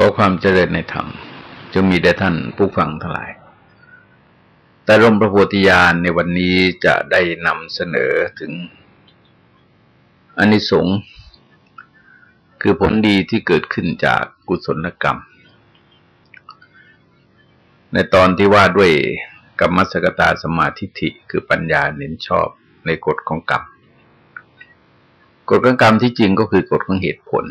ขอความเจริญในธรรมจะมีแด่ท่านผู้ฟังทั้งหลาย แต่รมพระโพธิญาณในวันนี้จะได้นำเสนอถึงอนิสงส์คือผลดีที่เกิดขึ้นจากกุศลกรรม ในตอนที่ว่าด้วยกรรมสกตาสมาธิิคือปัญญาเน้นชอบในกฎของกรรม กฎของกรรมที่จริงก็คือกฎของเหตุผล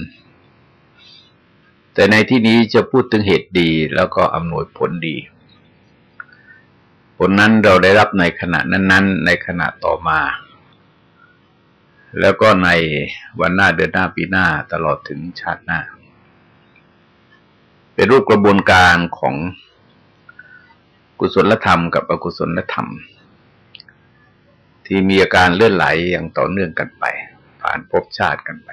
แต่ในที่นี้จะพูดถึงเหตุดีแล้วก็อำนวยผลดี ผลนั้นเราได้รับในขณะนั้น ๆ ในขณะต่อมา แล้วก็ในวันหน้าเดือนหน้าปีหน้าตลอดถึงชาติหน้า เป็นรูปกระบวนการของกุศลธรรมกับอกุศลธรรม ที่มีอาการเลื่อนไหลอย่างต่อเนื่องกันไป ผ่านภพชาติกันไป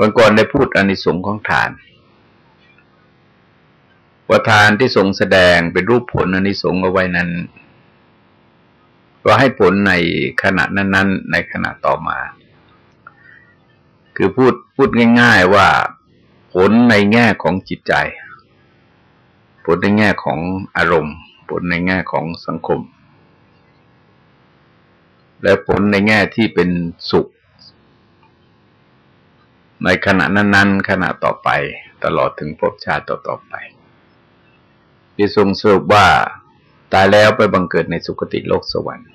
วันก่อนได้พูดอนิสงค์ของทาน ว่าทานที่ทรงแสดงเป็นรูปผลอนิสงส์เอาไว้นั้นก็ให้ผลในขณะนั้น ๆ ในขณะต่อมา คือพูดพูดง่าย ๆว่าผลในแง่ของจิตใจ ผลในแง่ของอารมณ์ ผลในแง่ของสังคม และผลในแง่ที่เป็นสุข ในขณะนั้นๆขณะต่อไปตลอดถึงภพชาติต่อๆไปที่ทรงสรุปว่าตายแล้วไปบังเกิดในสุคติโลกสวรรค์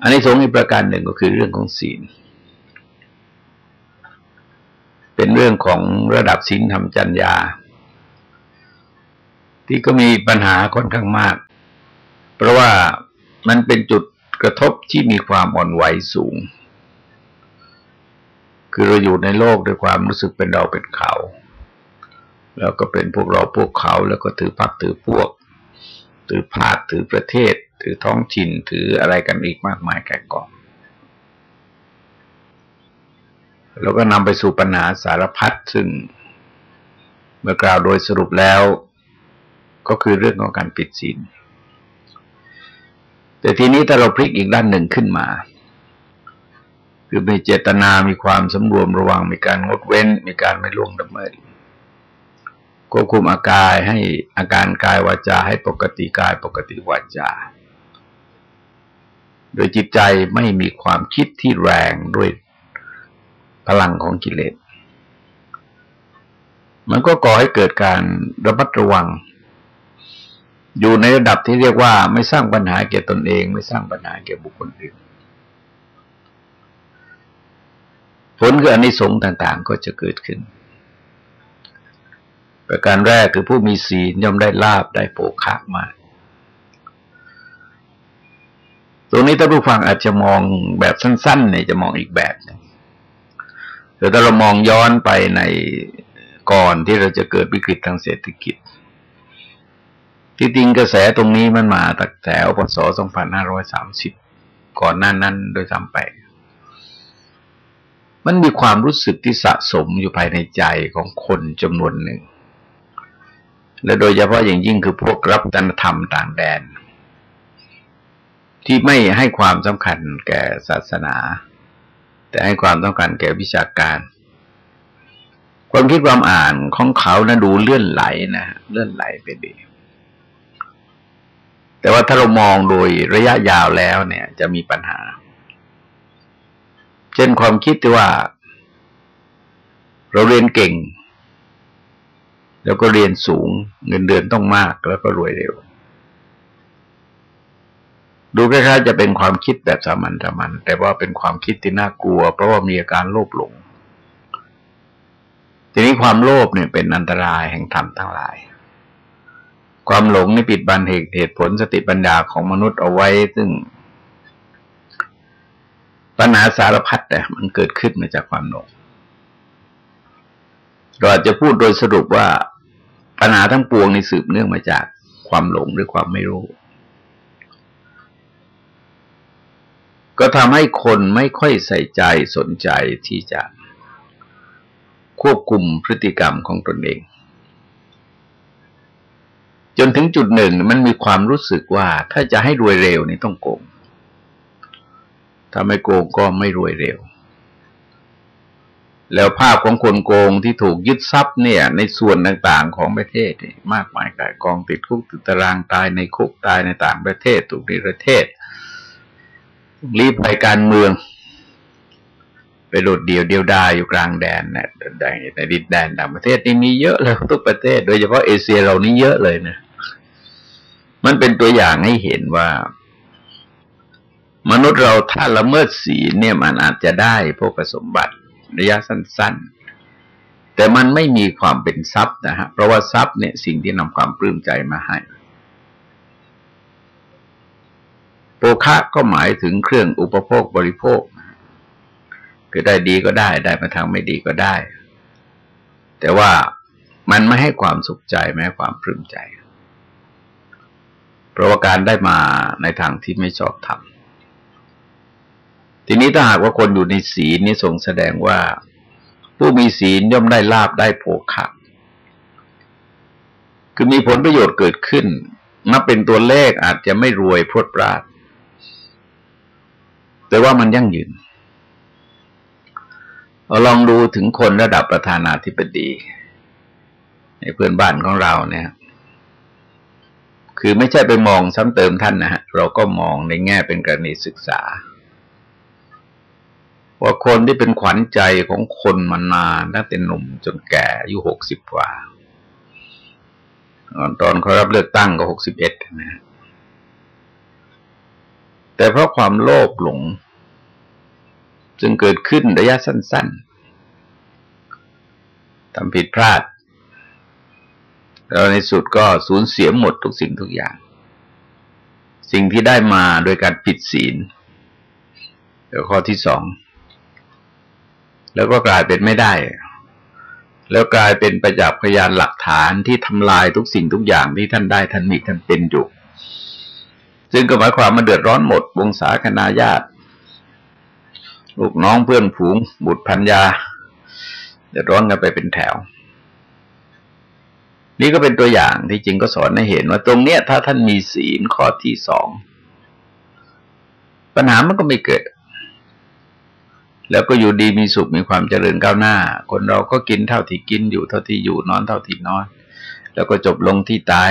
อันนี้สงอีกประการหนึ่งก็คือเรื่องของศีล เป็นเรื่องของระดับศีลธรรมจัญญา ที่ก็มีปัญหาค่อนข้างมาก เพราะว่ามันเป็นจุดกระทบที่มีความอ่อนไหวสูง คือเราอยู่ในโลกด้วยความรู้สึกเป็นเราเป็นเขา แล้วก็เป็นพวกเราพวกเขา แล้วก็ถือพักถือพวก ถือภาคถือประเทศ ถือท้องถิ่นถืออะไรกันอีกมากมายแก่กองแล้วก็นำไปสู่ปัญหาสารพัดซึ่ง เมื่อกล่าวโดยสรุปแล้ว ก็คือเรื่องของการปิดศีลแต่ทีนี้ถ้าเราพลิกอีกด้านหนึ่งขึ้นมา คือมีเจตนามีความสำรวมระวังมีการงดเว้น มีการไม่ล่วงละเมิดควบคุมอากายให้อาการกายวาจาให้ปกติกายปกติวาจา โดยจิตใจไม่มีความคิดที่แรงด้วยพลังของกิเลส มันก็ก่อให้เกิดการระมัดระวัง อยู่ในระดับที่เรียกว่าไม่สร้างปัญหาแก่ตนเอง ไม่สร้างปัญหาแก่บุคคลอื่น ผลคืออนนิสงส์ต่างๆ ก็จะเกิดขึ้น ประการแรกคือผู้มีศีลย่อมได้ลาบได้โภคะมาตรงนี้ถ้าผู้ฟังอาจจะมองแบบสั้นๆเนี่ยจะมองอีกแบบนึงแต่ถ้าเรามองย้อนไปในก่อนที่เราจะเกิดวิกฤตทางเศรษฐกิจ ที่จริงกระแสตรงนี้มันมาตั้งแต่พศ2530 ก่อนหน้านั้นโดยซ้ำไป มันมีความรู้สึกที่สะสมอยู่ภายในใจของคนจำนวนหนึ่ง และโดยเฉพาะอย่างยิ่งคือพวกรับจันธรรมต่างแดน ที่ไม่ให้ความสำคัญแก่ศาสนา แต่ให้ความต้องการแก่วิชาการ ความคิดความอ่านของเขานะดูเลื่อนไหลนะเลื่อนไหลไปดีแต่ว่าถ้าเรามองโดยระยะยาวแล้วเนี่ย จะมีปัญหา เช่นความคิดที่ว่า เราเรียนเก่ง แล้วก็เรียนสูง เงินเดือนต้องมากแล้วก็รวยเร็ว ดูคล้ายๆจะเป็นความคิดแบบสามัญสามัญแต่ว่าเป็นความคิดที่น่ากลัว เพราะว่ามีอาการโลภหลงทีนี้ความโลภเนี่ยเป็นอันตรายแห่งธรรมทั้งหลาย ความหลงนี่ปิดบันเหตุเหตุผลสติปัญญาของมนุษย์เอาไว้ ซึ่ง ปัญหาสารพัดแต่มันเกิดขึ้นมาจากความหลงเราอาจจะพูดโดยสรุปว่าปัญหาทั้งปวงในสืบเนื่องมาจากความหลงหรือความไม่รู้ ก็ทำให้คนไม่ค่อยใส่ใจสนใจที่จะควบคุมพฤติกรรมของตนเอง จนถึงจุดหนึ่งมันมีความรู้สึกว่าถ้าจะให้รวยเร็วนี่ต้องโกง ถ้าไม่โกงก็ไม่รวยเร็ว แล้วภาพของคนโกงที่ถูกยึดทรัพย์เนี่ย ในส่วนต่างๆของประเทศมากมายกายกองติดคุกติดตารางตายในคุกตายในต่างประเทศถูกในประเทศรีบไปการเมือง ไปโดดเดี่ยวเดียวดายอยู่กลางแดนเนี่ยในดินแดนต่างประเทศนี่มีเยอะเลยทุกประเทศ โดยเฉพาะเอเชียเรานี่เยอะเลยนะมันเป็นตัวอย่างให้เห็นว่า มนุษย์เราถ้าละเมิดศีลเนี่ยมันอาจจะได้พวกสมบัติระยะสั้น ๆ แต่มันไม่มีความเป็นทรัพย์นะฮะเพราะว่าทรัพย์เนี่ยสิ่งที่นำความปลื้มใจมาให้โภคะก็หมายถึงเครื่องอุปโภคบริโภค คือได้ดีก็ได้ได้มาทางไม่ดีก็ได้ แต่ว่ามันไม่ให้ความสุขใจไม่ให้ความปลื้มใจ เพราะว่าการได้มาในทางที่ไม่ชอบทำ ทีนี้ถ้าหากว่าคนอยู่ในศีลนี่ทรงแสดงว่า ผู้มีศีลย่อมได้ลาบได้โภคะคือมีผลประโยชน์เกิดขึ้นนับเป็นตัวเลขอาจจะไม่รวยพรวดปราด แต่ว่ามันยั่งยืนเราลองดูถึงคนระดับประธานาธิบดี ในเพื่อนบ้านของเราเนี่ย คือไม่ใช่ไปมองซ้ำเติมท่านนะฮะ เราก็มองในแง่เป็นกรณีศึกษา ว่าคนที่เป็นขวัญใจของคนมานานตั้งแต่หนุ่มจนแก่อายุหกสิบกว่า ตอนเขารับเลือกตั้งก็หกสิบเอ็ดนะแต่เพราะความโลภหลง จึงเกิดขึ้นระยะสั้น ๆทำผิดพลาดแล้วในสุดก็สูญเสียหมดทุกสิ่งทุกอย่าง สิ่งที่ได้มาโดยการผิดศีลแล้วข้อที่สอง แล้วก็กลายเป็นไม่ได้ แล้วกลายเป็นประจักษ์พยานหลักฐานที่ทำลายทุกสิ่งทุกอย่างที่ท่านได้ท่านมีท่านเป็นอยู่ ซึ่งก็หมายความมาเดือดร้อนหมดวงศาคณาญาติ ลูกน้องเพื่อนฝูงบุตรพันยาเดือดร้อนกันไปเป็นแถว นี่ก็เป็นตัวอย่างที่จริงก็สอนให้เห็นว่าตรงเนี้ย ถ้าท่านมีศีลข้อที่สองปัญหามันก็ไม่เกิด แล้วก็อยู่ดีมีสุขมีความเจริญก้าวหน้า คนเราก็กินเท่าที่กินอยู่เท่าที่อยู่นอนเท่าที่นอน แล้วก็จบลงที่ตาย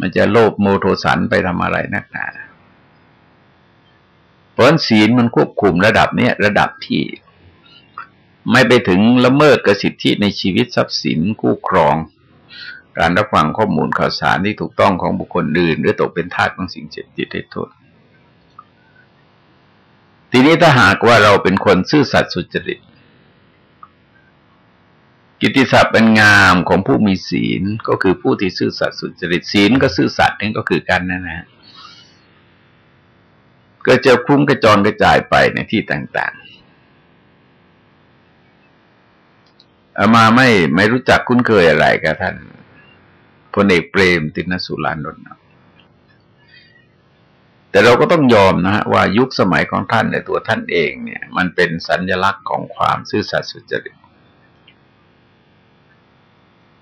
มันจะโลภโมโทสันไปทำอะไรนักหนาเพราะศีลมันควบคุมระดับเนี้ยระดับที่ไม่ไปถึงละเมิดกสิทธิในชีวิตทรัพย์สินคู่ครอง การรับฟังข้อมูลข่าวสารที่ถูกต้องของบุคคลอื่น หรือตกเป็นทาสของสิ่งเจ็บจิตให้โทษ ทีนี้ถ้าหากว่าเราเป็นคนซื่อสัตย์สุจริต กิติศัพท์เป็นงามของผู้มีศีลก็คือผู้ที่ซื่อสัตย์สุจริตศีลก็ซื่อสัตย์นี่นก็คือกันนะนะก็จะคุ้มกระจรกระจายไปในที่ต่างๆอามาไม่ไม่รู้จักคุ้นเคยอะไรกับท่านพลเอกเปรมตินสุรานนท์ แต่เราก็ต้องยอมนะฮะว่ายุคสมัยของท่านในตัวท่านเองเนี่ย มันเป็นสัญญลักษณ์ของความซื่อสัตย์สุจริต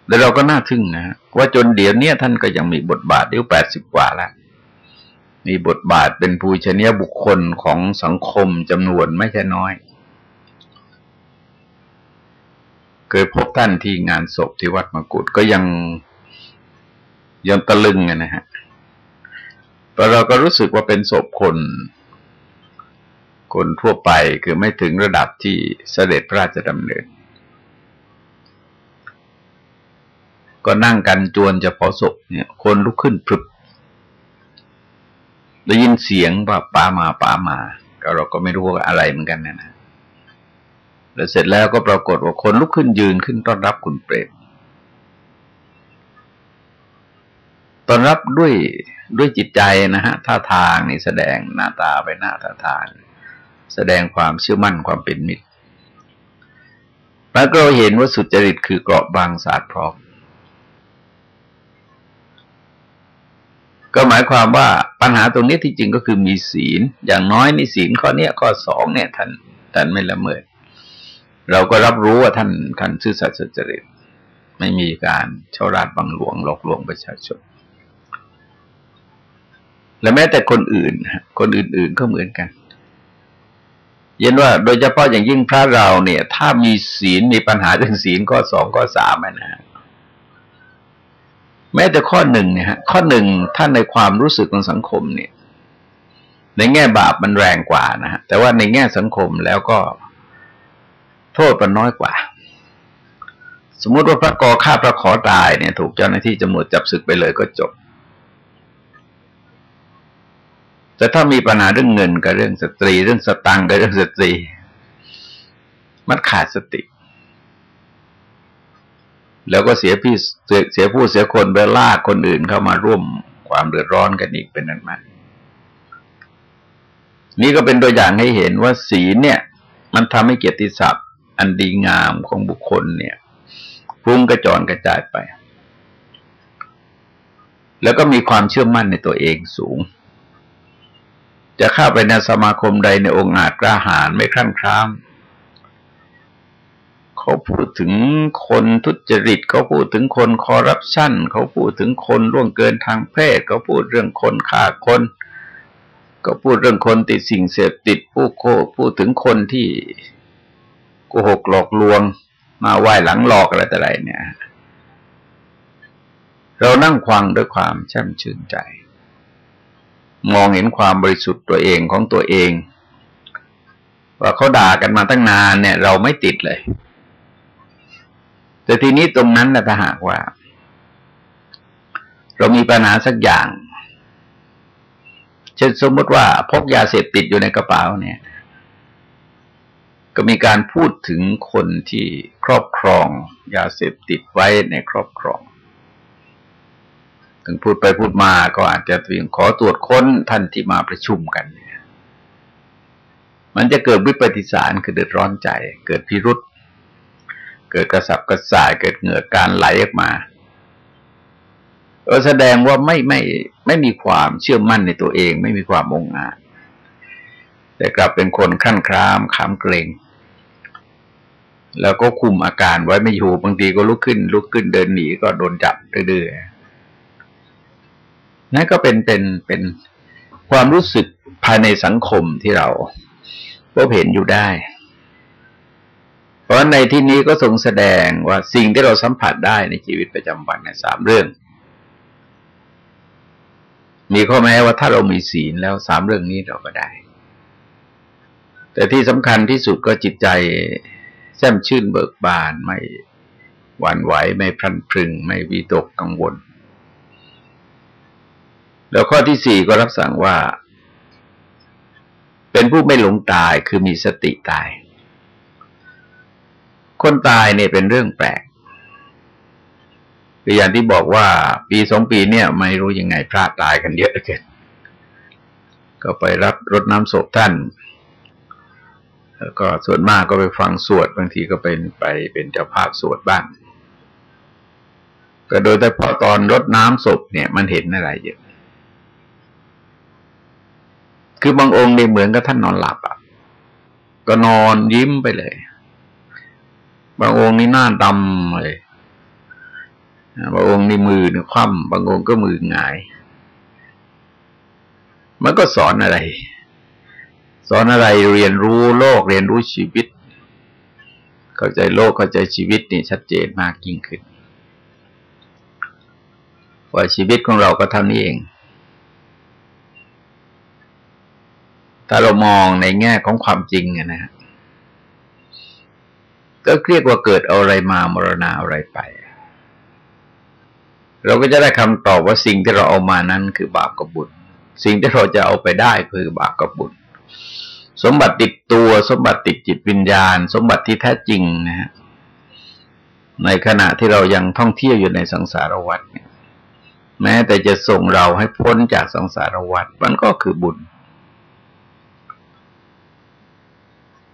แล้วเราก็น่าทึ่งนะ ว่าจนเดี๋ยวนี้ท่านก็ยังมีบทบาทอายุแปดสิบกว่าแล้ว มีบทบาทเป็นผู้ชนียบุคคลของสังคมจำนวนไม่ใช่น้อย เคยพบท่านที่งานศพที่วัดมกุฏก็ยังยังตะลึงนะฮะ แต่เราก็รู้สึกว่าเป็นศพคน คนทั่วไปคือไม่ถึงระดับที่เสด็จพระราชดำเนิน ก็นั่งกันจวนจะเผาศพเนี่ย คนลุกขึ้นพรึบได้ยินเสียงว่าป้ามาป้ามา ก็เราก็ไม่รู้ว่าอะไรเหมือนกันนะนะแล้วเสร็จแล้วก็ปรากฏว่าคนลุกขึ้นยืนขึ้นต้อนรับคุณเปรต ตอนรับด้วยด้วยจิตใจนะฮะท่าทางนี่แสดงหน้าตาไปหน้าท่าทาง แสดงความเชื่อมั่นความเป็นมิตรแล้วก็เห็นว่าสุจริตคือเกราะบางศาสตร์พร้อมก็หมายความว่าปัญหาตรงนี้ที่จริงก็คือมีศีล อย่างน้อยในศีลข้อเนี้ยข้อสองเนี่ยท่านท่านไม่ละเมิด เราก็รับรู้ว่าท่านท่านซื่อสัตย์สุจริต ไม่มีการช่อราดบังหลวงหลอกลวงประชาชน และแม้แต่คนอื่น คนอื่นๆก็เหมือนกัน เย็นว่าโดยเฉพาะอย่างยิ่งพระเราเนี่ย ถ้ามีศีลมีปัญหาเรื่องศีลข้อสองข้อสามนะฮะแม้แต่ข้อหนึ่งเนี่ยฮะข้อหนึ่งท่านในความรู้สึกของสังคมเนี่ย ในแง่บาปมันแรงกว่านะฮะแต่ว่าในแง่สังคมแล้วก็โทษมันน้อยกว่า สมมุติว่าพระกอฆ่าพระขอตายเนี่ย ถูกเจ้าหน้าที่จำรวจจับศึกไปเลยก็จบ แต่ถ้ามีปัญหาเรื่องเงินกับเรื่องสตรี เรื่องสตังกับเรื่องสตรี มันขาดสติ แล้วก็เสียพี่เสียผู้เสียคนไปลากคนอื่นเข้ามาร่วมความเดือดร้อนกันอีกเป็นนั้นมานี่ก็เป็นตัวอย่างให้เห็นว่าสีลเนี่ย มันทำให้เกียรติศัพท์ อันดีงามของบุคคลเนี่ยพุ่งกระจรกระจายไป แล้วก็มีความเชื่อมั่นในตัวเองสูง จะเข้าไปในสมาคมใดในองค์อาจกล้าหาญไม่คลั่งคล้ามเขาพูดถึงคนทุจริตเขาพูดถึงคนคอร์รัปชันเขาพูดถึงคนร่วงเกินทางเพศเขาพูดเรื่องคนฆ่าคนก็พูดเรื่องคนติดสิ่งเสพติดผู้โคพูดถึงคนที่โกหกหลอกลวง มาไหว้หลังหลอกอะไรแต่ไรเนี่ย เรานั่งฟังด้วยความแช่มชื่นใจ มองเห็นความบริสุทธิ์ตัวเองของตัวเอง ว่าเขาด่ากันมาตั้งนานเนี่ย เราไม่ติดเลย แต่ทีนี้ตรงนั้นนะถ้าหากว่า เรามีปัญหาสักอย่างเช่นสมมติว่าพกยาเสพติดอยู่ในกระเป๋าเนี่ย ก็มีการพูดถึงคนที่ครอบครอง ยาเสพติดไว้ในครอบครอง ถึงพูดไปพูดมาก็อาจจะเพียงขอตรวจค้นท่านที่มาประชุมกันเนี่ยมันจะเกิดวิปฏิสารคือเดือดร้อนใจ เกิดพิรุษเกิดกระสับกระส่ายเกิดเหงื่อการไหลออกมาเออแสดงว่าไม่ไม่ไม่มีความเชื่อมั่นในตัวเอง ไม่มีความองอาจแต่กลับเป็นคนขั้นครามขามเกรงแล้วก็คุมอาการไว้ไม่อยู่บางทีก็ลุกขึ้น ลุกขึ้นเดินหนีก็โดนจับเรื่อยๆ นั่นก็เป็นเป็นเป็นความรู้สึกภายในสังคมที่เราพบเห็นอยู่ได้ เพราะในที่นี้ก็ทรงแสดงว่าสิ่งที่เราสัมผัสได้ในชีวิตประจำวันในสามเรื่อง มีข้อแม้ว่าถ้าเรามีศีลแล้วสามเรื่องนี้เราก็ได้ แต่ที่สำคัญที่สุดก็จิตใจแจ่มชื่นเบิกบานไม่หวั่นไหวไม่พลันพรึง ไม่วิตกกังวล แล้วข้อที่สี่ก็รับสั่งว่า เป็นผู้ไม่หลงตายคือมีสติตาย คนตายเนี่ยเป็นเรื่องแปลกคืออย่างที่บอกว่าปีสองปีเนี่ย ไม่รู้ยังไงพลาดตายกันเยอะเกินก็ไปรับรถน้ำศพท่าน แล้วก็ส่วนมากก็ไปฟังสวดบางทีก็เป็นไปเป็นเจ้าภาพสวดบ้างก็โดยแต่พอตอนรดน้ำศพเนี่ย มันเห็นอะไรเยอะ คือบางองค์เนี่ยเหมือนกับท่านนอนหลับอะก็นอนยิ้มไปเลย บางองค์นี่หน้าดำเลยบางองค์นี่มือเนี่ยคว่ำบางองค์ก็มือหงาย มันก็สอนอะไร สอนอะไรเรียนรู้โลกเรียนรู้ชีวิต เข้าใจโลกเข้าใจชีวิตนี่ชัดเจนมากยิ่งขึ้นว่าชีวิตของเราก็เท่านี้เอง ถ้าเรามองในแง่ของความจริงนะฮะก็เรียกว่าเกิดอะไรมามรณาอะไรไป เราก็จะได้คำตอบว่าสิ่งที่เราเอามานั้นคือบาปกับบุญ สิ่งที่เราจะเอาไปได้คือบาปกับบุญ สมบัติติดตัวสมบัติติดจิตวิญญาณ สมบัติที่แท้จริงนะฮะในขณะที่เรายังท่องเที่ยวอยู่ในสังสารวัฏแม้แต่จะส่งเราให้พ้นจากสังสารวัฏมันก็คือบุญ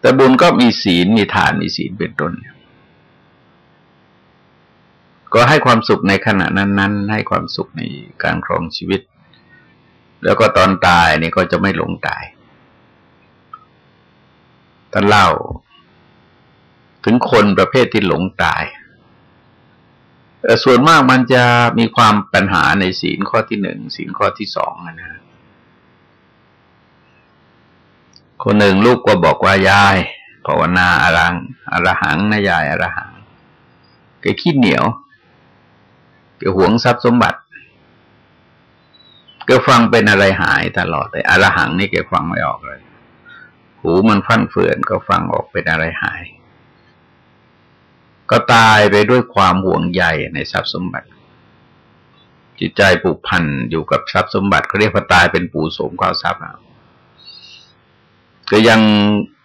แต่บุญก็มีศีลมีทานมีศีลเป็นต้น ก็ให้ความสุขในขณะนั้น ๆ ให้ความสุขในการครองชีวิต แล้วก็ตอนตายนี่ก็จะไม่หลงตายท่านเล่า ถึงคนประเภทที่หลงตายส่วนมากมันจะมีความปัญหาในศีลข้อที่หนึ่งศีลข้อที่สองนะ คนหนึ่งลูกก็บอกว่ายายภาวนาอารังอรหังนะยายอรหังแกขี้เหนียวแกหวงทรัพย์สมบัติก็ฟังเป็นอะไรหายตลอดเลยอรหังนี่แกฟังไม่ออกเลย หูมันฟั่นเฟือนก็ฟังออกเป็นอะไรหาย ก็ตายไปด้วยความห่วงใยในทรัพย์สมบัติ จิตใจผูกพันอยู่กับทรัพย์สมบัติเขาเรียกว่าตายเป็นปู่สมความทรัพย์ ก็ยัง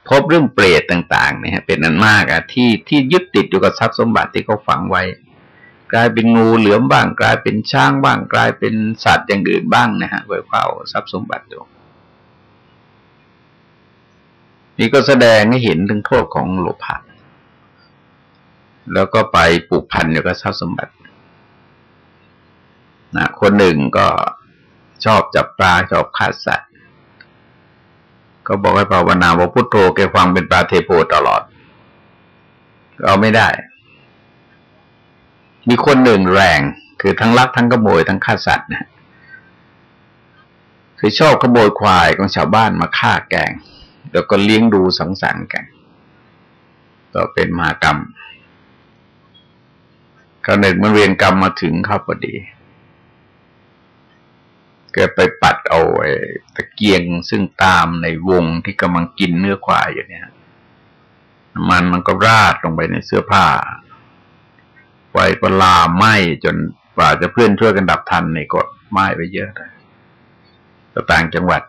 พบเรื่องเปรตต่างๆเนี่ยเป็นอันมากอะที่ที่ยึดติดอยู่กับทรัพย์สมบัติที่เขาฝังไว้ กลายเป็นงูเหลือมบ้าง กลายเป็นช้างบ้าง กลายเป็นสัตว์อย่างอื่นบ้างนะฮะไว้เฝ้าทรัพย์สมบัติอยู่นี่ก็แสดงให้เห็นถึงโทษของโลภะแล้วก็ไปปลูกพันอยู่กับทรัพย์สมบัตินะคนหนึ่งก็ชอบจับปลาชอบฆ่าสัตว์ ก็บอกให้ภาวนาว่าพุทโธแกฟังเป็นปาเทโพตลอด เอาไม่ได้ มีคนหนึ่งแรง คือทั้งลักทั้งขโมยทั้งฆ่าสัตว์นะคือชอบขโมยควายของชาวบ้านมาฆ่าแกง แล้วก็เลี้ยงดูสังสรรค์กันก็เป็นมากรรมกระหนึ่งมันเรียนกรรมมาถึงเข้าพอดี แกไปปัดเอาไอ้ตะเกียงซึ่งตามในวงที่กำลังกินเนื้อควายอยู่เนี่ยมันมันก็ราดลงไปในเสื้อผ้าไฟก็ลามไหม้จนกว่าจะเพื่อนช่วยกันดับทันในกดไหม้ไปเยอะเลยต่างจังหวัด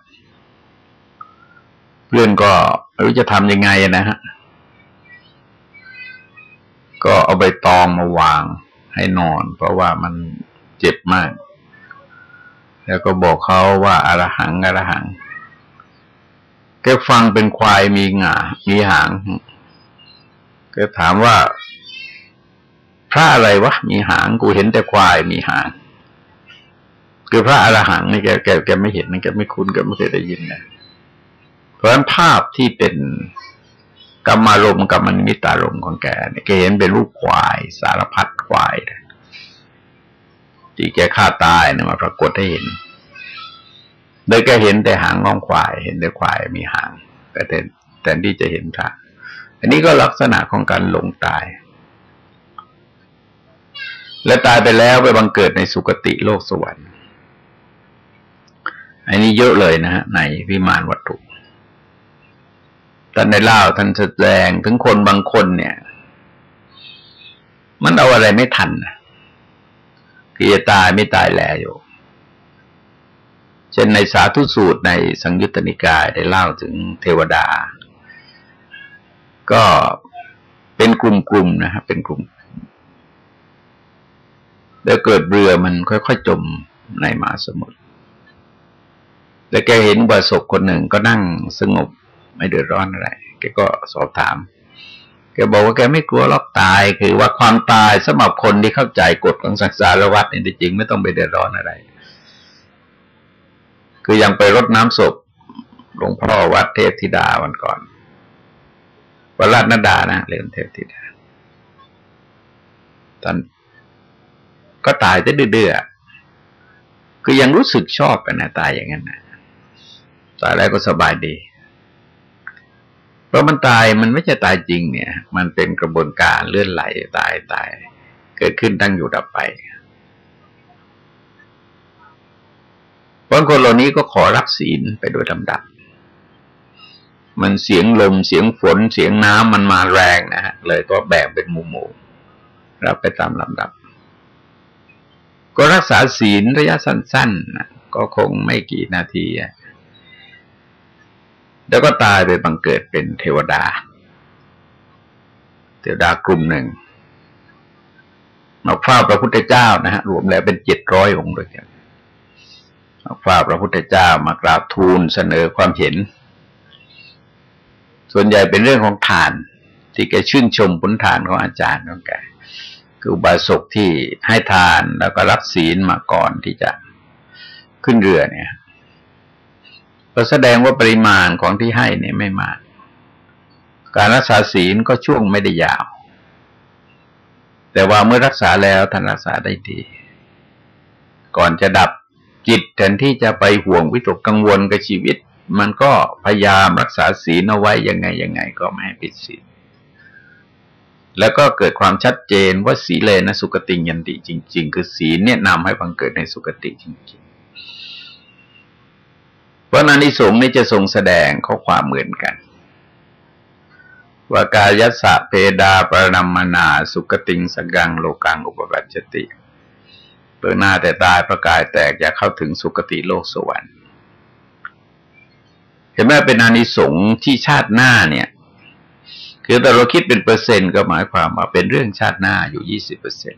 เพื่อนก็ไม่รู้จะทำยังไงนะฮะก็เอาใบตองมาวางให้นอน เพราะว่ามันเจ็บมาก แล้วก็บอกเขาว่าอารหังอารหัง แกฟังเป็นควายมีหงา มีหาง ก็ถามว่า พระอะไรวะ มีหาง กูเห็นแต่ควายมีหาง คือพระอรหังนี่แกแกแกไม่เห็นนะแกไม่คุ้นแกไม่เคยได้ยินนะ เพราะฉะนั้นภาพที่เป็นกรรมารมกรรมนิมิตารมของแกเนี่ยแกเห็นเป็นรูปควาย สารพัดควาย ที่แกฆ่าตายเนี่ยมาปรากฏให้เห็น โดยแกเห็นแต่หางของควาย เห็นแต่ควายมีหาง แต่แทนที่จะเห็นพระอันนี้ก็ลักษณะของการหลงตาย และตายไปแล้วไปบังเกิดในสุคติโลกสวรรค์ อันนี้เยอะเลยนะฮะในวิมานวัตถุท่านในเล่าท่านแสดงถึงคนบางคนเนี่ย มันเอาอะไรไม่ทัน คือจะตายไม่ตายแลอยู่ เช่นในสาธุสูตรในสังยุตตนิกายได้เล่าถึงเทวดา ก็เป็นกลุ่มๆนะครับเป็นกลุ่มแล้วเกิดเรือมันค่อยๆจมในมหาสมุทรแล้วแกเห็นบาศกคนหนึ่งก็นั่งสงบไม่เดือดร้อนอะไรแกก็สอบถาม บอกว่าแกไม่กลัวลอกตาย คือว่าความตายสำหรับคนที่เข้าใจกฎของศักสารวัตรนี่จริงไม่ต้องไปเดือดร้อนอะไร คือยังไปรดน้ำศพหลวงพ่อวัดเทพธิดาวันก่อนวัดราชนดานะเรียนเทพธิดาตอนก็ตายจะเดือดคือยังรู้สึกชอบกันนะตายอย่างนั้นนะตายแล้วก็สบายดี เพราะมันตายมันไม่ใช่ตายจริง เนี่ย มันเป็นกระบวนการเลื่อนไหลตายตาย เกิดขึ้นตั้งอยู่ดับไปบางคนเหล่านี้ก็ขอรักศีลไปโดยลำดับ มันเสียงลมเสียงฝนเสียงน้ำมันมาแรงนะฮะเลยก็แบ่งเป็นหมู่ๆรับไปตามลำดับ ก็รักษาศีลระยะสั้นๆนะก็คงไม่กี่นาที แล้วก็ตายไปบังเกิดเป็นเทวดา เทวดากลุ่มหนึ่งมาเฝ้าพระพุทธเจ้านะฮะรวมแล้วเป็นเจ็ดร้อยองค์ด้วยกันมาเฝ้าพระพุทธเจ้ามากราบทูลเสนอความเห็น ส่วนใหญ่เป็นเรื่องของทาน ที่แกชื่นชมผลทานของอาจารย์ของแกคืออุบาสกที่ให้ทานแล้วก็รับศีลมาก่อนที่จะขึ้นเรือเนี่ย ก็แสดงว่าปริมาณของที่ให้เนี่ยไม่มาก การรักษาศีลก็ช่วงไม่ได้ยาว แต่ว่าเมื่อรักษาแล้วท่านรักษาได้ดี ก่อนจะดับจิตแทนที่จะไปห่วงวิตกกังวลกับชีวิต มันก็พยายามรักษาศีลเอาไว้ยังไงยังไงก็ไม่ให้ผิดศีลแล้วก็เกิดความชัดเจนว่าสีเลนะสุกติยันติจริง ๆ คือศีลเนี่ยนำให้บังเกิดในสุกติจริงๆ เพราะนานิสงส์นี่จะทรงแสดงข้อความเหมือนกัน ว่ากายสะเพดาปรนัมมนาสุกติงสกังโลกังอุปปัจจติเปิดหน้าแต่ตายประกายแตกอยากเข้าถึงสุกติโลกสวรรค์ เห็นไหมเป็นอานิสงส์ที่ชาติหน้าเนี่ย คือแต่เราคิดเป็นเปอร์เซ็นต์ก็หมายความว่าเป็นเรื่องชาติหน้าอยู่ยี่สิบเปอร์เซ็น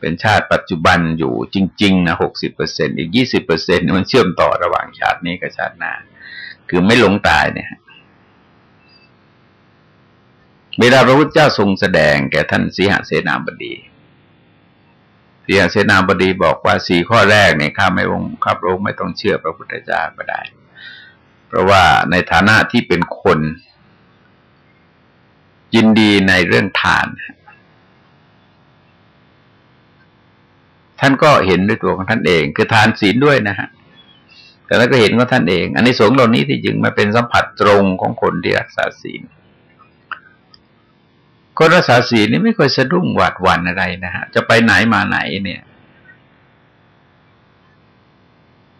เป็นชาติปัจจุบันอยู่จริงๆนะหกสิบเปอร์เซ็นอีกยี่สิบเปอร์เซ็นมันเชื่อมต่อระหว่างชาตินี้กับชาติหน้า คือไม่หลงตายเนี่ยเวลาพระพุทธเจ้าทรงแสดงแก่ท่านสีหเสนาบดีสีหเสนาบดีบอกว่าสี่ข้อแรกเนี่ยข้าไม่วงข้าพระองค์ไม่ต้องเชื่อพระพุทธเจ้าก็ได้ เพราะว่าในฐานะที่เป็นคนยินดีในเรื่องทาน ท่านก็เห็นด้วยตัวของท่านเอง คือทานศีลด้วยนะฮะแต่แล้วก็เห็นว่าท่านเอง อันนี้สงเหล่านี้ที่จริงมาเป็นสัมผัสตรงของคนที่รักษาศีลคนรักษาศีลนี่ไม่ค่อยสะดุ้งหวาดหวั่นอะไรนะฮะจะไปไหนมาไหนเนี่ย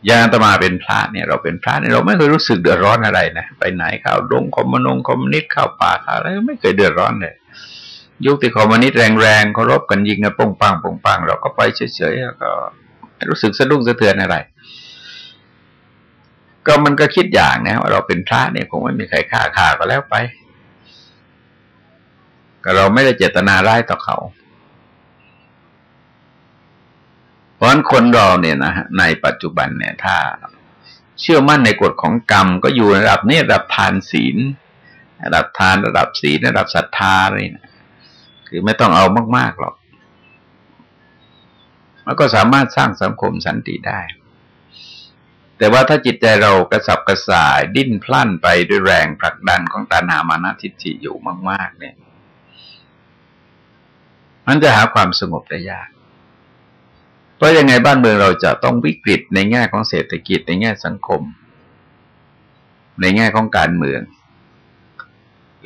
ยางตมาเป็นพระเนี่ย เราเป็นพระเนี่ยเราไม่เคยรู้สึกเดือดร้อนอะไรนะไปไหนเข้าดงคอมมนงคอมมินิสต์เข้าป่าข้าอะไรไม่เคยเดือดร้อนเลย ยุคที่คอมมินิสต์แรงๆเคารพกันยิงกันปงปังปงปังเราก็ไปเฉยๆแล้วก็รู้สึกสะดุ้งสะเทือนอะไร ก็มันก็คิดอย่างนะว่าเราเป็นพระเนี่ยคงไม่มีใครฆ่าฆ่าก็แล้วไป ก็เราไม่ได้เจตนาร้ายต่อเขา เพราะฉะนั้นคนเราเนี่ยนะในปัจจุบันเนี่ย ถ้าเชื่อมั่นในกฎของกรรม ก็อยู่ระดับนี้ระดับทานศีล ระดับทานระดับศีลระดับศรัทธาเลยนะ คือไม่ต้องเอามาก ๆ หรอก มันก็สามารถสร้างสังคมสันติได้ แต่ว่าถ้าจิตใจเรากระสับกระส่าย ดิ้นพล่านไปด้วยแรงผลักดันของตานามานาทิฏฐิอยู่มาก ๆ เนี่ย มันจะหาความสงบได้ยาก เพราะยังไงบ้านเมืองเราจะต้องวิกฤตในแง่ของเศรษฐกิจในแง่สังคม ในแง่ของการเมือง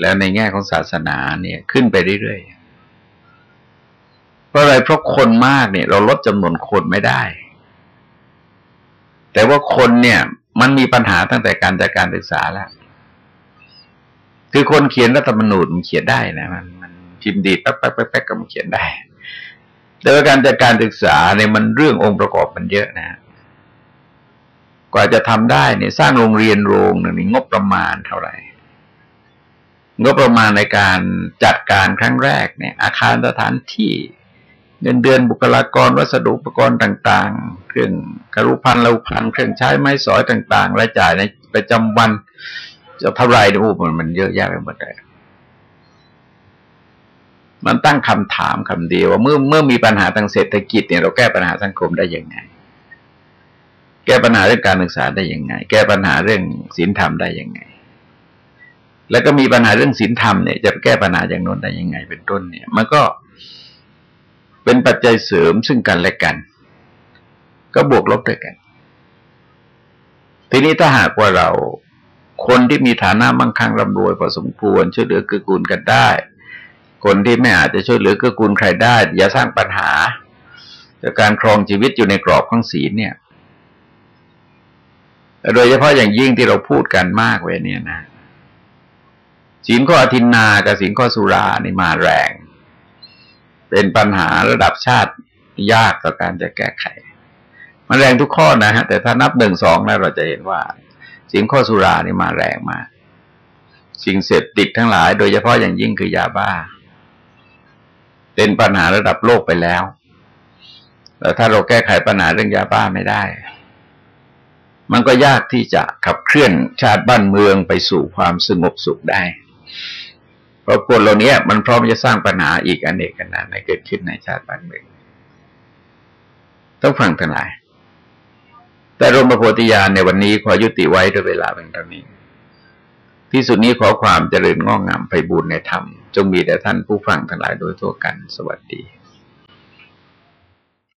แล้วในแง่ของศาสนาเนี่ยขึ้นไปเรื่อยๆ ราะอะไรเพราะคนมากเนี่ย เราลดจำนวนคนไม่ได้ แต่ว่าคนเนี่ย มันมีปัญหาตั้งแต่การจัดการศึกษาแล้วคือคนเขียนรัฐธรรมนูญมันเขียนได้นะมันพิมพ์ดีแป๊บแป๊บแป๊บก็มาเขียนได้ แต่ว่าการจัดการศึกษาเนี่ยมันเรื่ององค์ประกอบมันเยอะนะ กว่าจะทำได้เนี่ย สร้างโรงเรียนโรงหนึ่งงบประมาณเท่าไหร่งบประมาณในการจัดการครั้งแรกเนี่ย อาคารสถานที่ เงินเดือนบุคลากรวัสดุอุปกรณ์ต่างๆ เครื่องกรุพันเราพันเครื่องใช้ไม้สอยต่างๆรายจ่ายในประจำวัน จะเท่าไรเนี่ยโอ้มันมันเยอะแยะไปหมดเลยมันตั้งคำถามคำเดียวว่าเมื่อเมื่อมีปัญหาทางเศรษฐกิจเนี่ยเราแก้ปัญหาสังคมได้ยังไง แก้ปัญหาเรื่องการศึกษาได้ยังไง แก้ปัญหาเรื่องศีลธรรมได้ยังไง แล้วก็มีปัญหาเรื่องศีลธรรมเนี่ยจะแก้ปัญหาอย่างโน้นได้ยังไง เป็นต้นเนี่ย มันก็ เป็นปัจจัยเสริมซึ่งกันและกัน ก็บวกลบด้วยกัน ทีนี้ถ้าหากว่าเราคนที่มีฐานะมั่งคั่งร่ำรวยพอสมควรช่วยเหลือเกื้อกูลกันได้ คนที่ไม่อาจจะช่วยเหลือเกื้อกูลใครได้ อย่าสร้างปัญหาจากการครองชีวิตอยู่ในกรอบของศีลเนี่ย โดยเฉพาะอย่างยิ่งที่เราพูดกันมากเว้เนี่ยนะศีลข้ออธินนากับศีลข้อสุรานี่มาแรง เป็นปัญหาระดับชาติยากต่อการจะแก้ไข มันแรงทุกข้อนะฮะแต่ถ้านับหนึ่งสองแล้วเราจะเห็นว่าศีลข้อสุรานี่มาแรงมากสิ่งเสพติดทั้งหลาย โดยเฉพาะอย่างยิ่งคือยาบ้า เป็นปัญหาระดับโลกไปแล้วแต่ถ้าเราแก้ไขปัญหาเรื่องยาบ้าไม่ได้ มันก็ยากที่จะขับเคลื่อนชาติบ้านเมืองไปสู่ความสงบสุขได้ เพราะคนเหล่านี้มันพร้อมจะสร้างปัญหาอีกอันเอกขนาดในเกิดขึ้นในชาติบ้านเมืองต้องฟังทั้งหลาย แต่รมโพธิญาณในวันนี้ขอยุติไว้ด้วยเวลาเป็นเท่านี้ ที่สุดนี้ขอความเจริญงอกงามไปบูรณนธรรม จงมีแด่ท่านผู้ฟังทั้งหลายโดยทั่วกัน สวัสดี